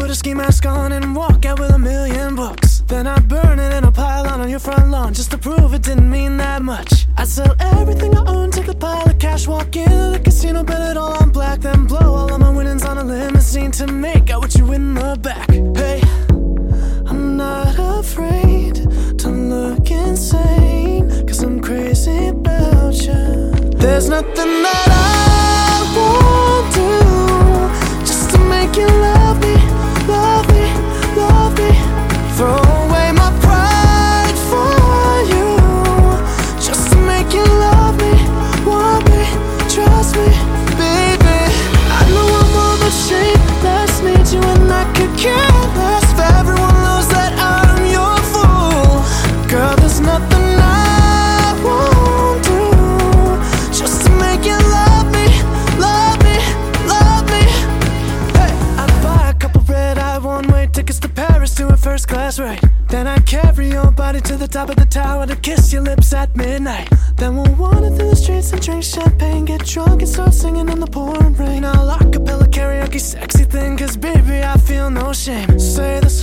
put a ski mask on and walk out with a million books. Then I'd burn it in a pile on your front lawn just to prove it didn't mean that much. I'd sell everything I own, take a pile of cash, walk into the casino, bet it all on black, then blow all of my winnings on a limousine to make out with you in the back. Hey, I'm not afraid to look insane, cause I'm crazy about you. There's nothing that I first right. Then I'd carry your body to the top of the tower to kiss your lips at midnight. Then we'll wander through the streets and drink champagne, get drunk and start singing in the pouring rain. I'll acapella karaoke sexy thing, cause baby, I feel no shame. Say this